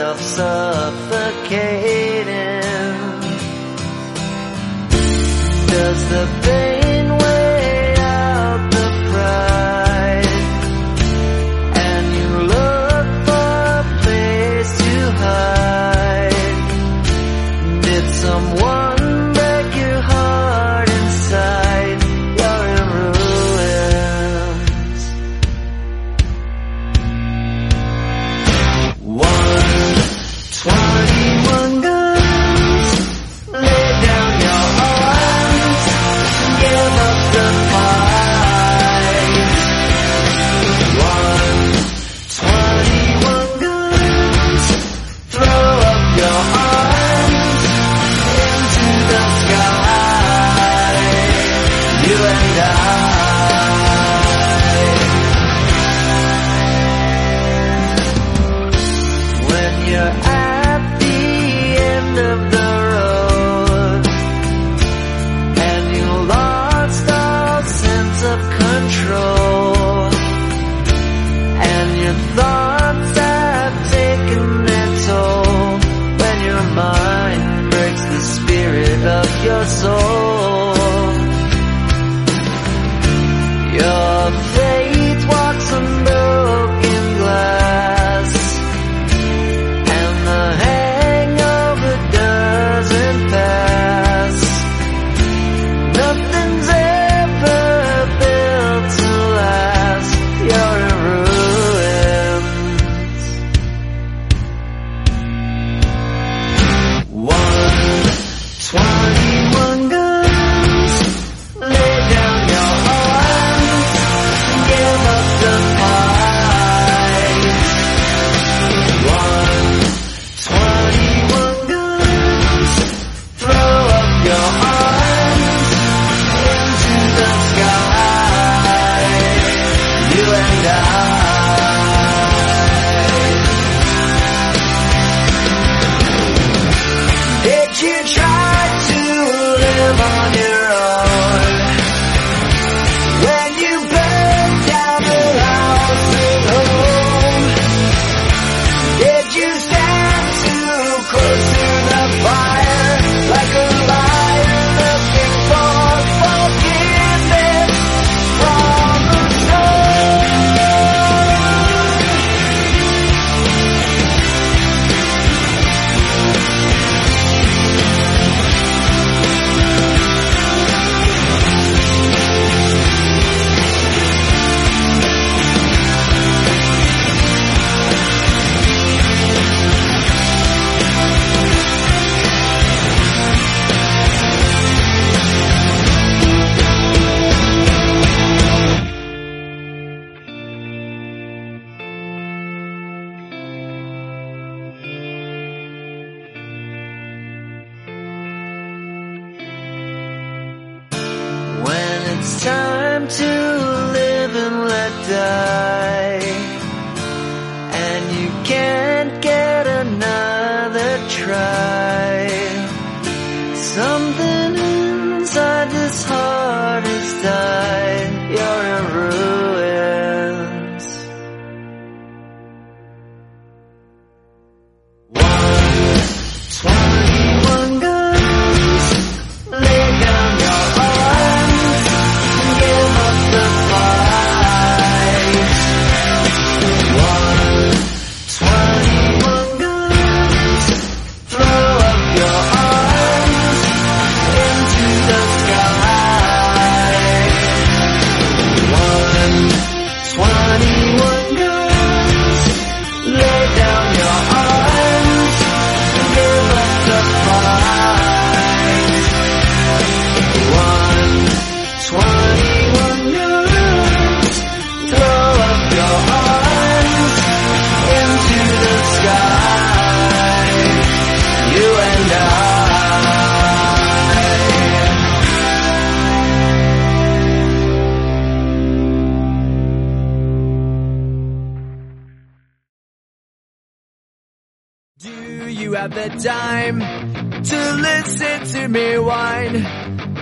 yourself suffocating?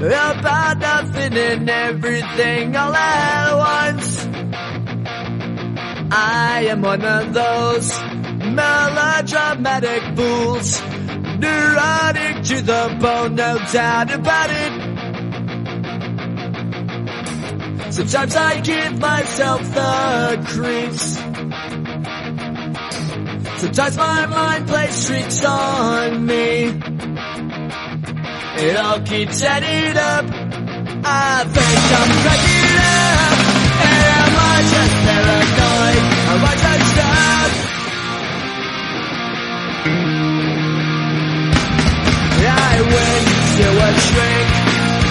about nothing and everything all at once. I am one of those melodramatic fools, neurotic to the bone, no doubt about it. Sometimes I give myself the creeps. Sometimes my mind plays tricks on me. It all keeps adding up. I think I'm cracking up. And am I just paranoid? Am I just stuck? I went to a shrink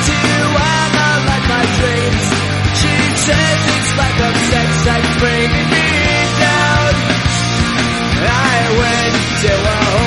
to analyze my dreams. She says it's like of sex that's bringing me down. I went to a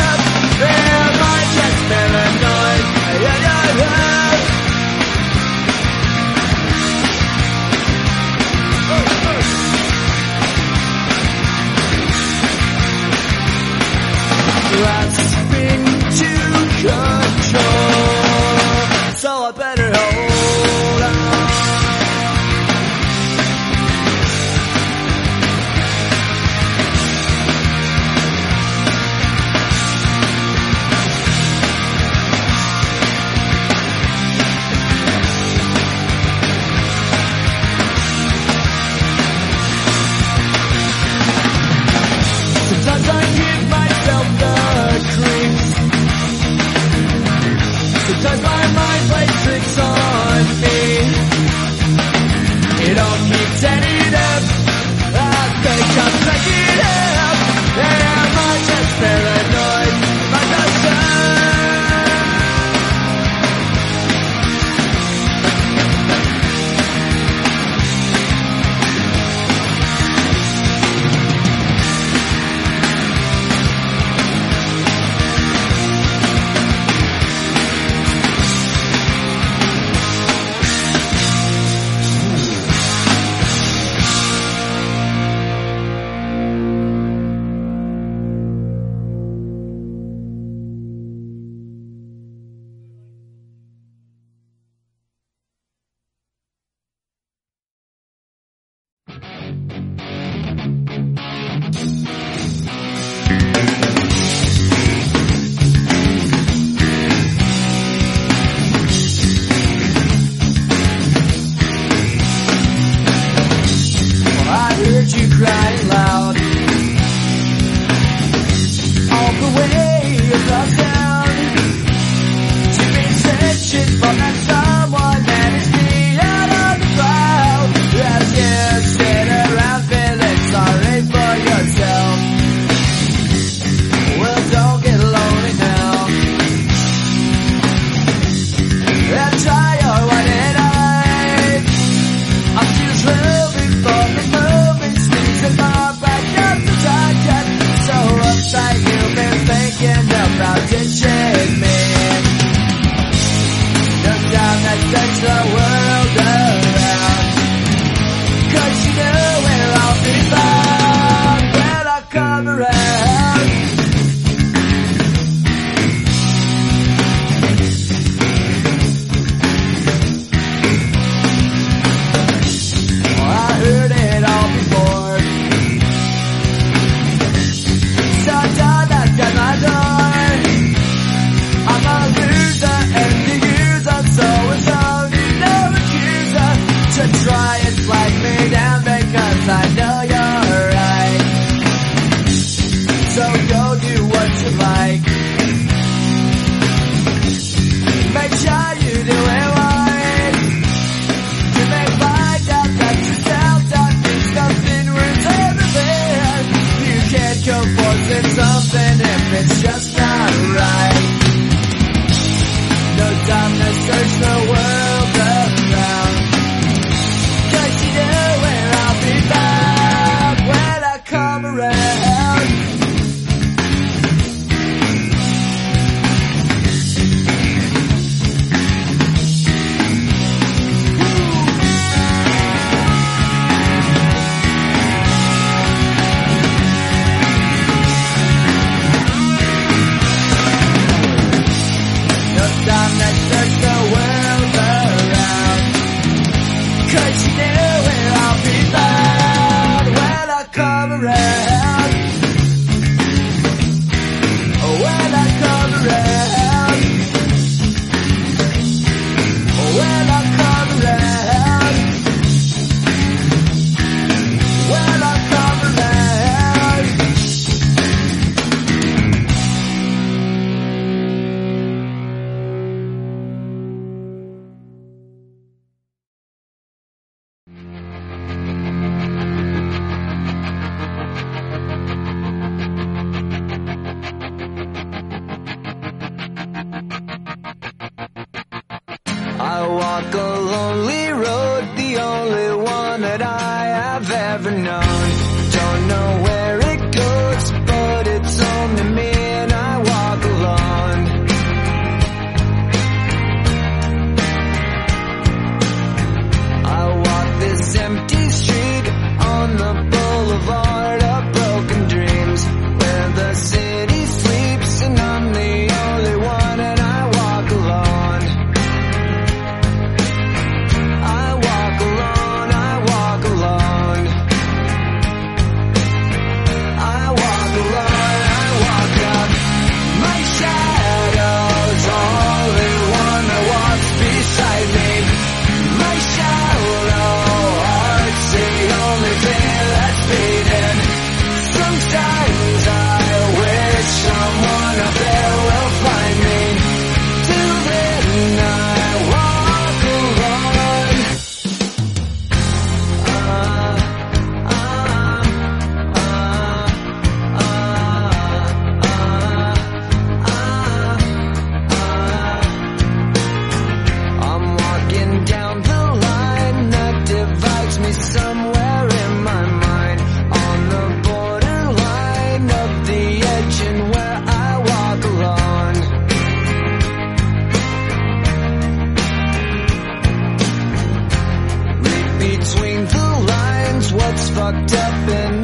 up in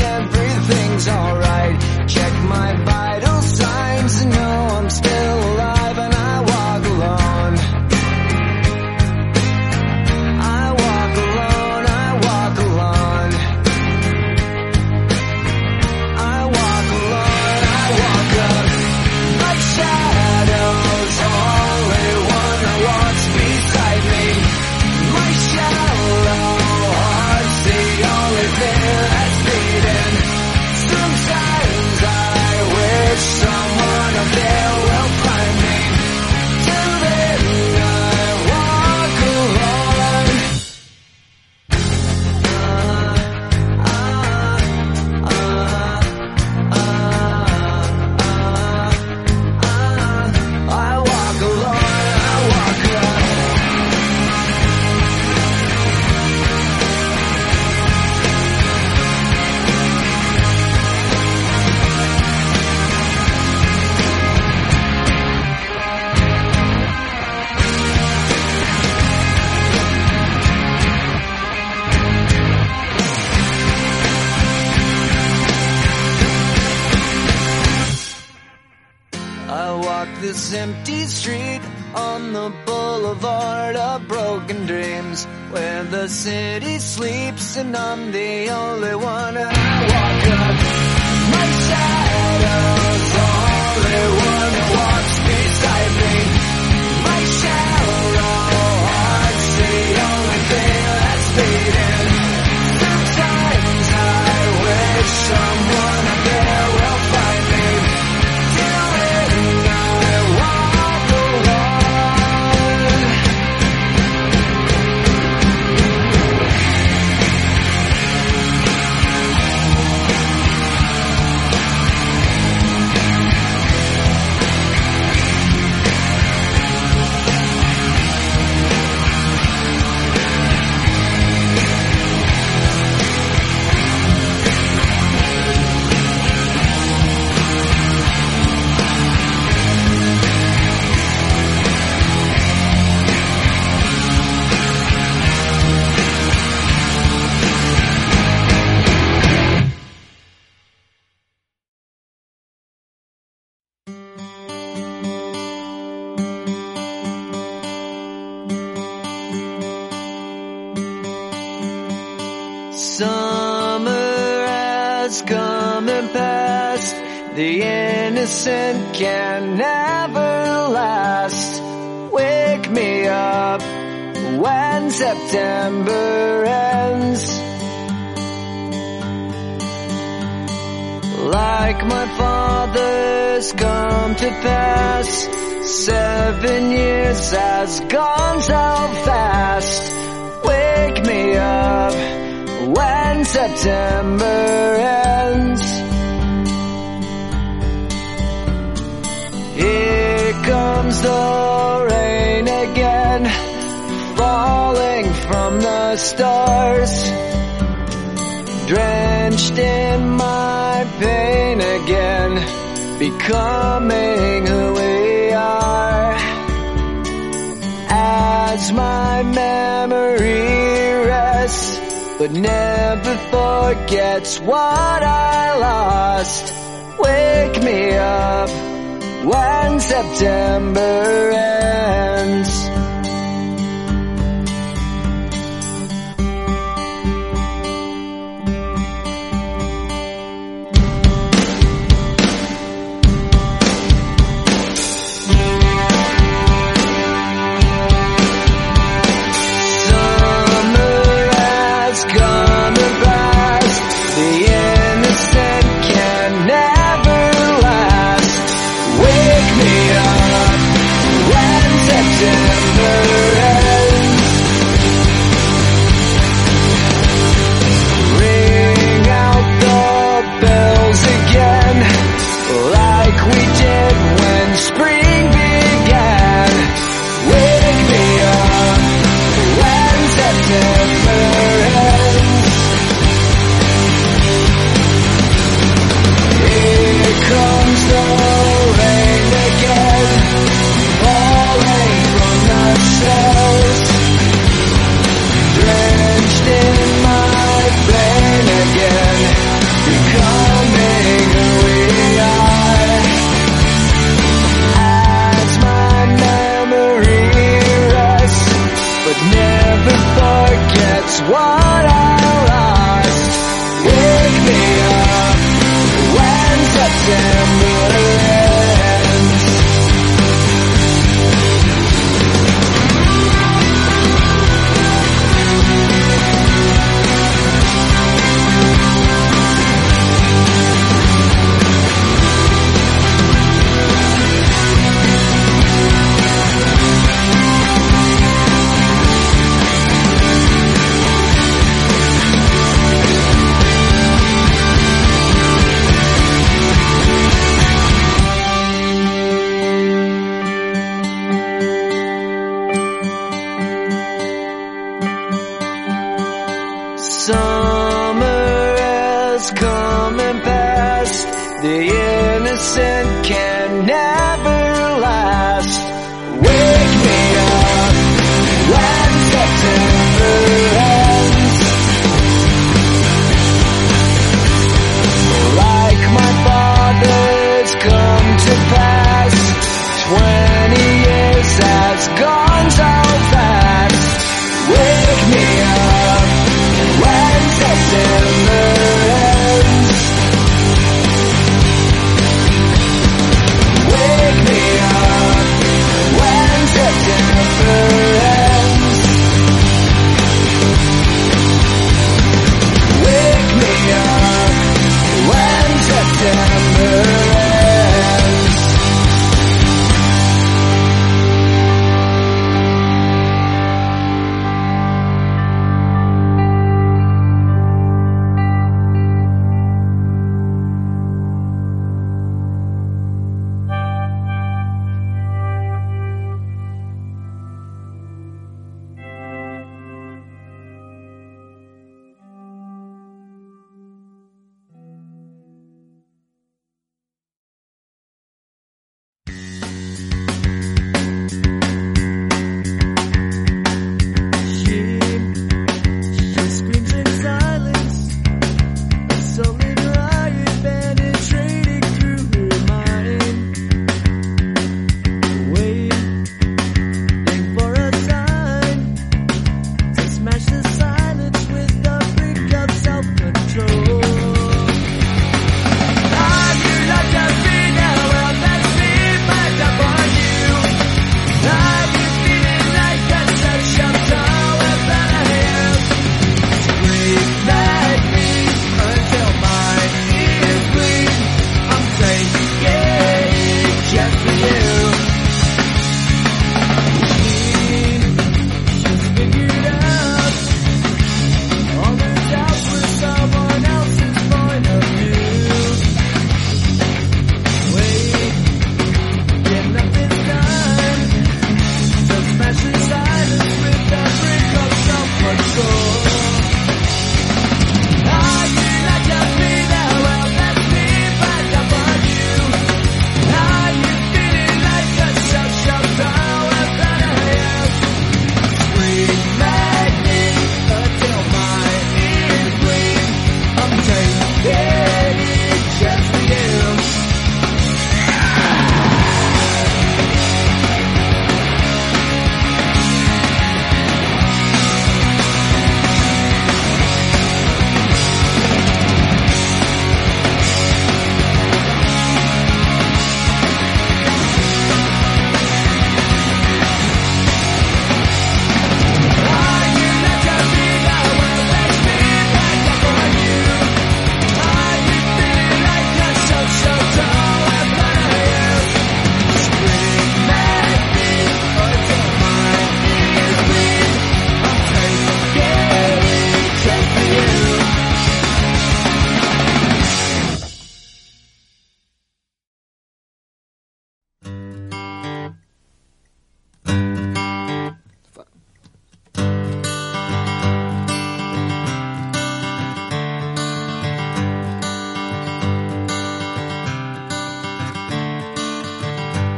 the city sleeps and I'm the only one. Innocent can never last. Wake me up when September ends. Like my father's come to pass, seven years has gone so fast. Wake me up when September ends. The rain again, falling from the stars. Drenched in my pain again, becoming who we are. As my memory rests, but never forgets what I lost. Wake me up when September ends. September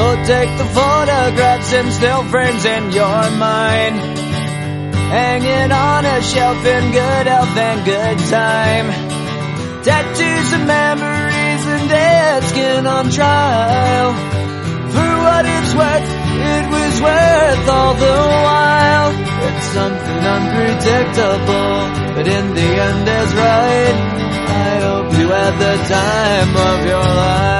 So take the photographs and still frames in your mind. Hanging on a shelf in good health and good time. Tattoos and memories and dead skin on trial. For what it's worth, it was worth all the while. It's something unpredictable, but in the end is right. I hope you had the time of your life.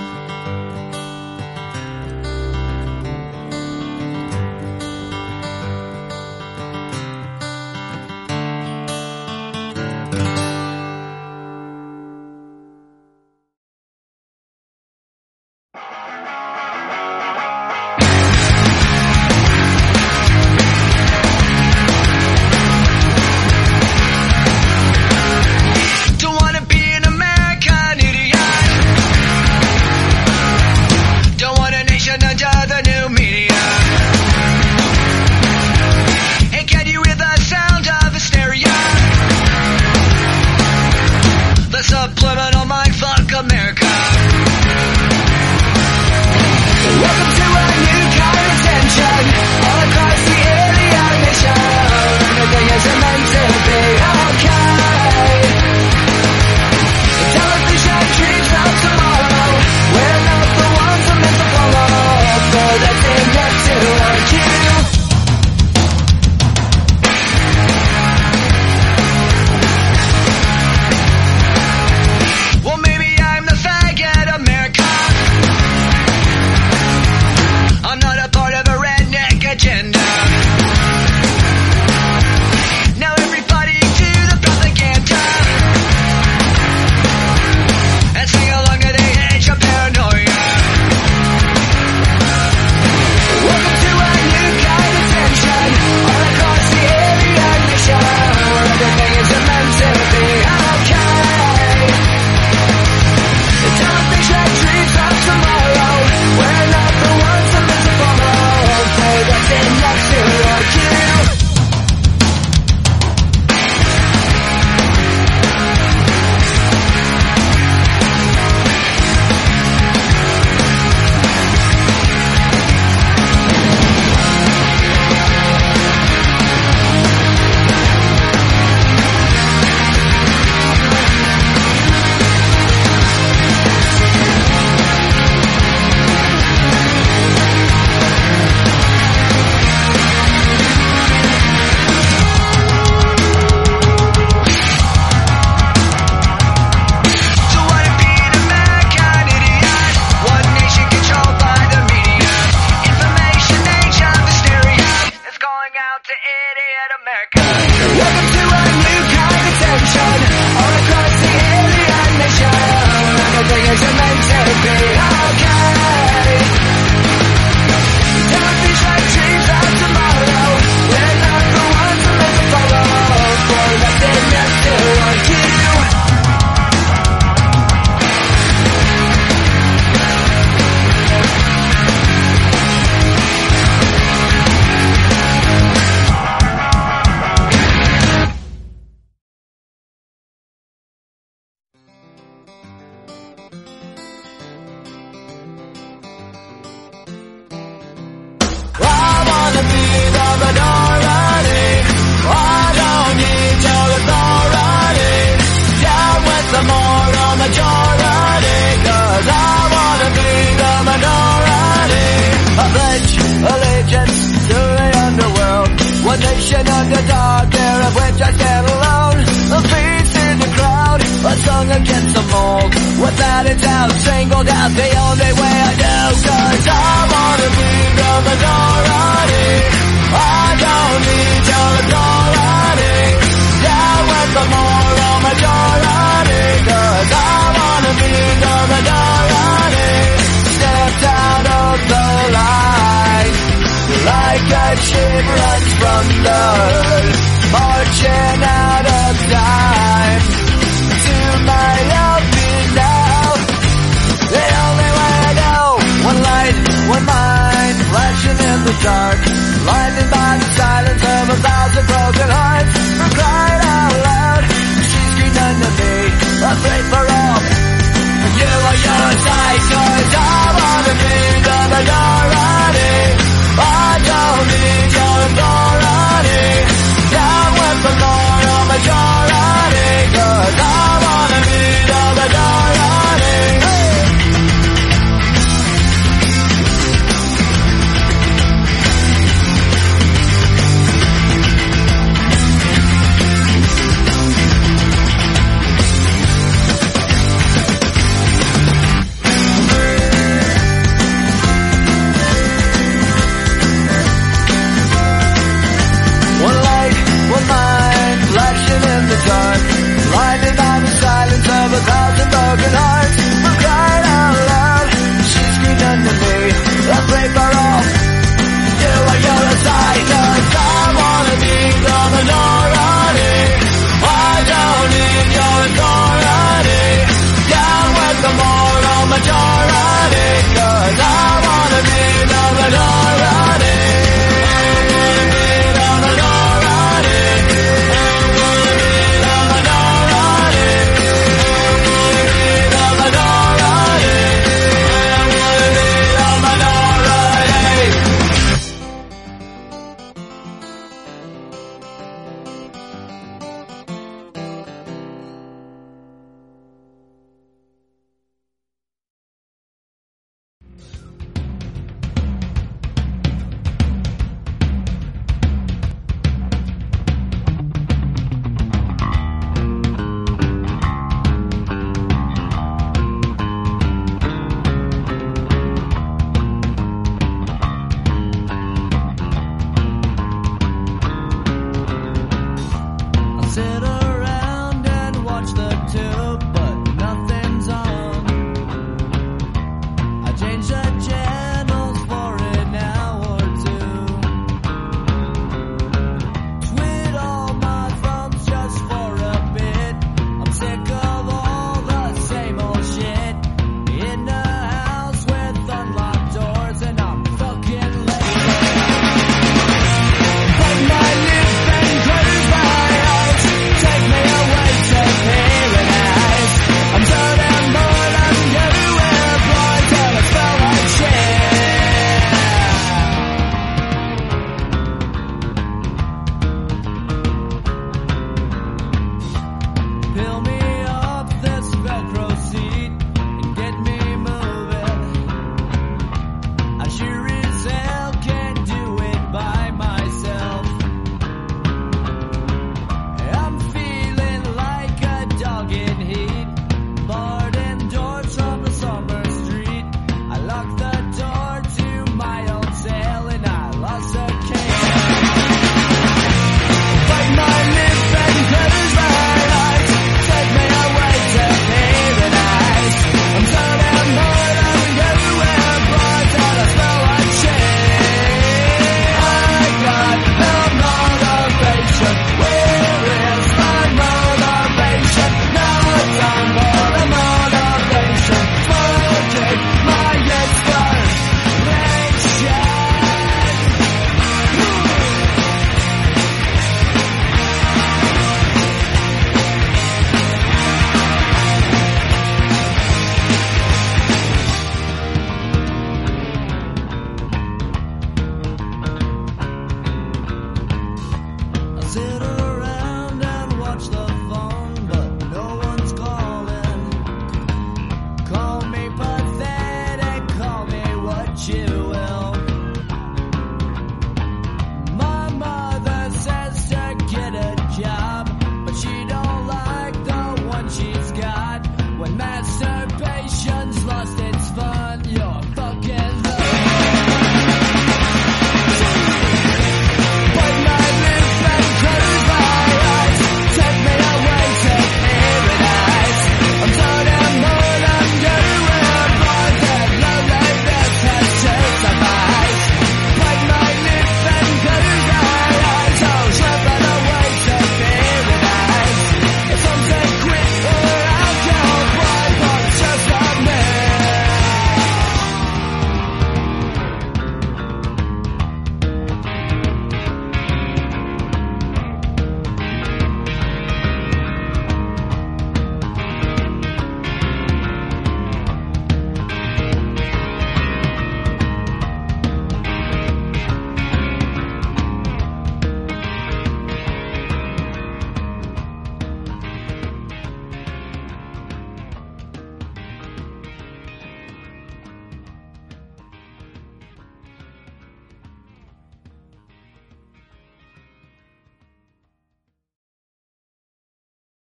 marching runs from love, marching out of time. To my love me now. The only way I know, one light, one mind, flashing in the dark, blinded by the silence of a thousand broken hearts. For crying